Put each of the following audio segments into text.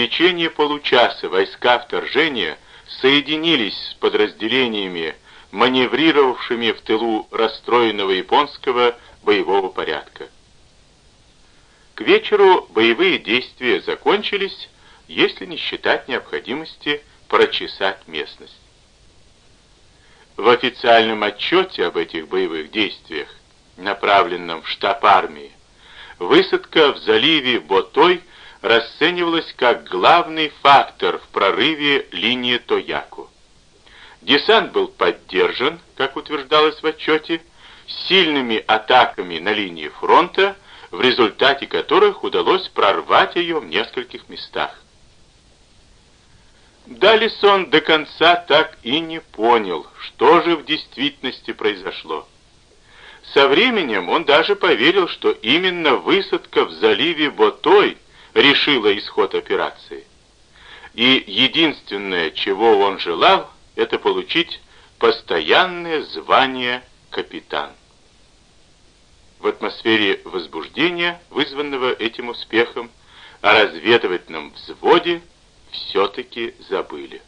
течение получаса войска вторжения соединились с подразделениями, маневрировавшими в тылу расстроенного японского боевого порядка. К вечеру боевые действия закончились, если не считать необходимости прочесать местность. В официальном отчете об этих боевых действиях, направленном в штаб армии, высадка в заливе Ботой расценивалась как главный фактор в прорыве линии Тояку. Десант был поддержан, как утверждалось в отчете, сильными атаками на линии фронта, в результате которых удалось прорвать ее в нескольких местах. Далисон до конца так и не понял, что же в действительности произошло. Со временем он даже поверил, что именно высадка в заливе Ботой решила исход операции. И единственное, чего он желал, это получить постоянное звание капитан. В атмосфере возбуждения, вызванного этим успехом, о разведывательном взводе все-таки забыли.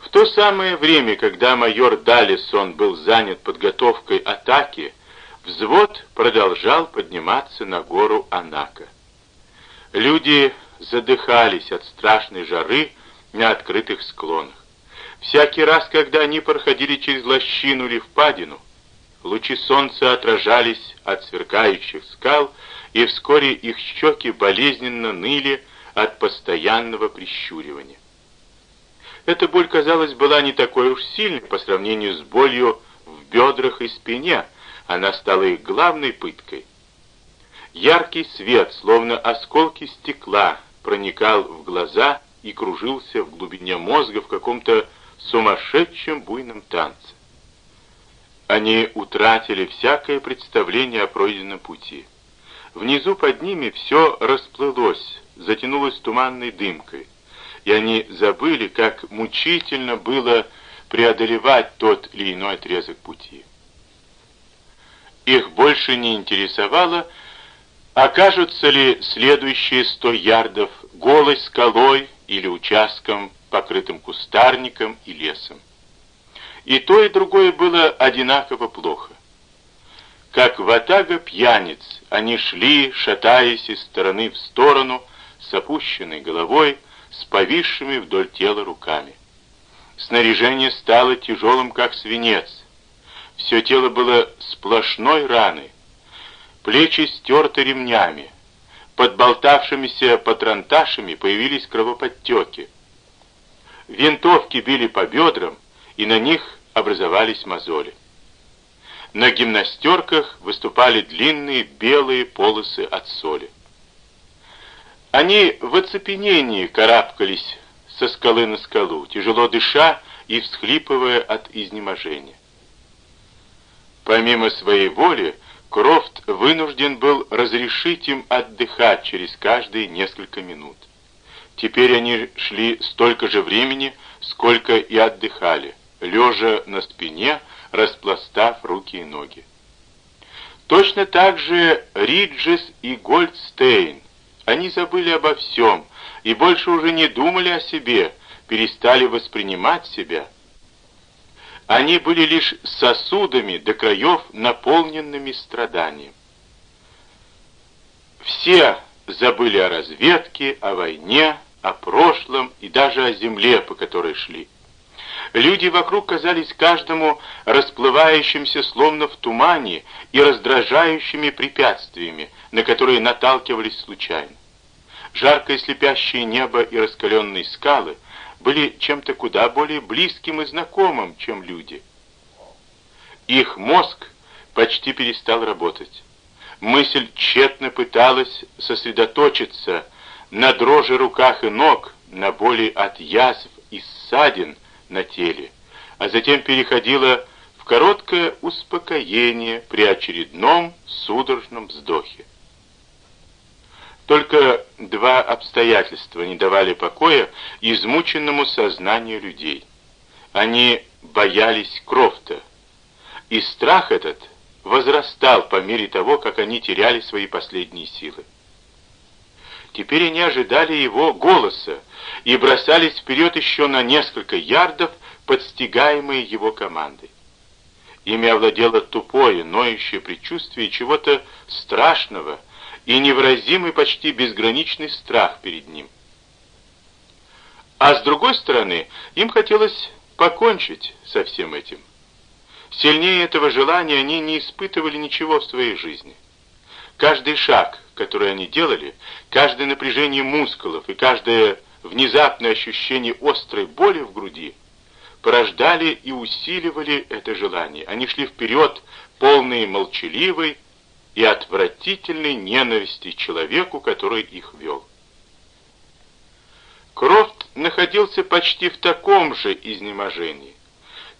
В то самое время, когда майор Далисон был занят подготовкой атаки, взвод продолжал подниматься на гору Анака. Люди задыхались от страшной жары на открытых склонах. Всякий раз, когда они проходили через лощину или впадину, лучи солнца отражались от сверкающих скал, и вскоре их щеки болезненно ныли от постоянного прищуривания. Эта боль, казалось, была не такой уж сильной по сравнению с болью в бедрах и спине, она стала их главной пыткой. Яркий свет, словно осколки стекла, проникал в глаза и кружился в глубине мозга в каком-то сумасшедшем буйном танце. Они утратили всякое представление о пройденном пути. Внизу под ними все расплылось, затянулось туманной дымкой, и они забыли, как мучительно было преодолевать тот или иной отрезок пути. Их больше не интересовало, окажутся ли следующие сто ярдов голой скалой или участком покрытым кустарником и лесом. И то, и другое было одинаково плохо. Как ватага пьяниц, они шли, шатаясь из стороны в сторону, с опущенной головой, с повисшими вдоль тела руками. Снаряжение стало тяжелым, как свинец. Все тело было сплошной раной. Плечи стерты ремнями. Под болтавшимися патронташами появились кровоподтеки. Винтовки били по бедрам, и на них образовались мозоли. На гимнастерках выступали длинные белые полосы от соли. Они в оцепенении карабкались со скалы на скалу, тяжело дыша и всхлипывая от изнеможения. Помимо своей воли, Крофт вынужден был разрешить им отдыхать через каждые несколько минут. Теперь они шли столько же времени, сколько и отдыхали, лежа на спине, распластав руки и ноги. Точно так же Риджес и Гольдстейн. Они забыли обо всем и больше уже не думали о себе, перестали воспринимать себя. Они были лишь сосудами до краев, наполненными страданием. Все забыли о разведке, о войне, о прошлом и даже о земле, по которой шли. Люди вокруг казались каждому расплывающимся словно в тумане и раздражающими препятствиями, на которые наталкивались случайно. Жаркое слепящее небо и раскаленные скалы были чем-то куда более близким и знакомым, чем люди. Их мозг почти перестал работать. Мысль тщетно пыталась сосредоточиться на дрожи руках и ног, на боли от язв и ссадин на теле, а затем переходила в короткое успокоение при очередном судорожном вздохе. Только два обстоятельства не давали покоя измученному сознанию людей. Они боялись Крофта, и страх этот возрастал по мере того, как они теряли свои последние силы. Теперь они ожидали его голоса и бросались вперед еще на несколько ярдов, подстигаемые его командой. Ими овладело тупое, ноющее предчувствие чего-то страшного и невыразимый почти безграничный страх перед ним. А с другой стороны, им хотелось покончить со всем этим. Сильнее этого желания они не испытывали ничего в своей жизни. Каждый шаг, который они делали, каждое напряжение мускулов и каждое внезапное ощущение острой боли в груди порождали и усиливали это желание. Они шли вперед, полные молчаливой и отвратительной ненависти человеку, который их вел. Крофт находился почти в таком же изнеможении.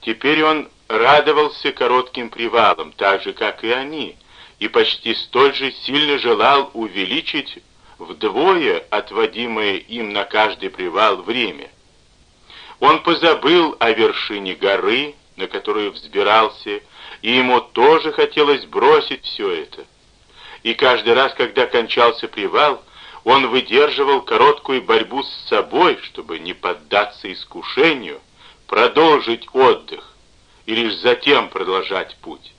Теперь он радовался коротким привалам, так же, как и они, и почти столь же сильно желал увеличить вдвое отводимое им на каждый привал время. Он позабыл о вершине горы, на которую взбирался, и ему тоже хотелось бросить все это. И каждый раз, когда кончался привал, он выдерживал короткую борьбу с собой, чтобы не поддаться искушению, продолжить отдых и лишь затем продолжать путь.